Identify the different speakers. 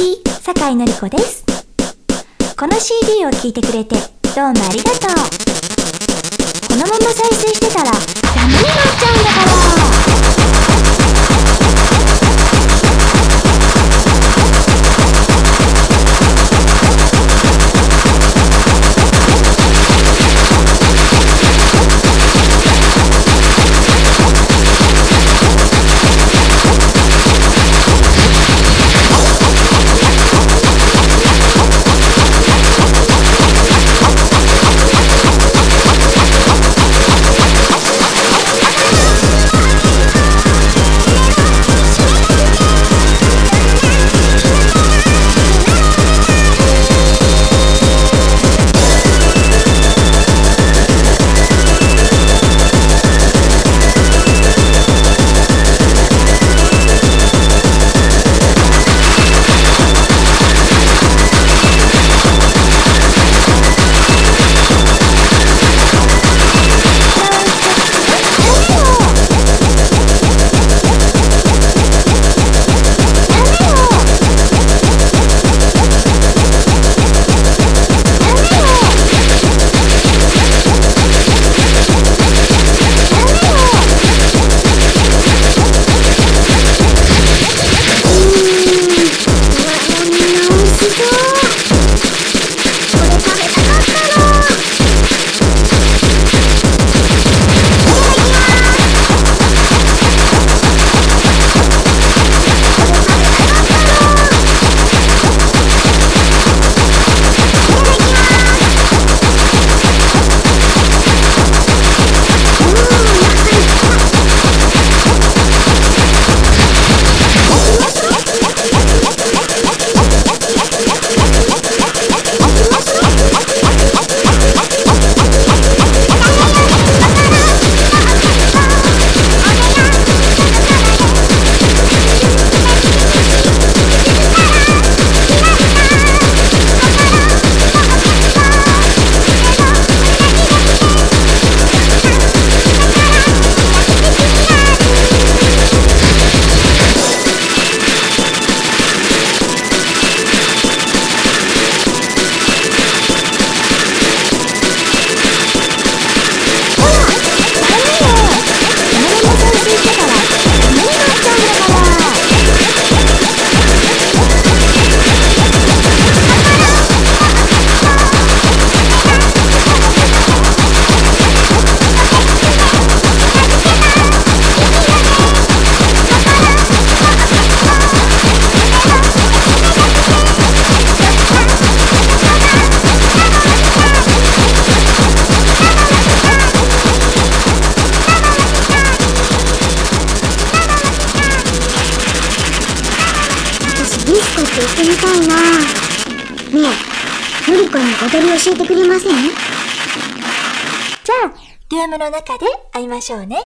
Speaker 1: CD 酒井のり子です。この CD を聴いてくれてどうもありがとう。
Speaker 2: 私ディスコって行ってみたいな。ねえのりこに踊り教えてくれません？
Speaker 1: じゃあルームの中で会いましょうね。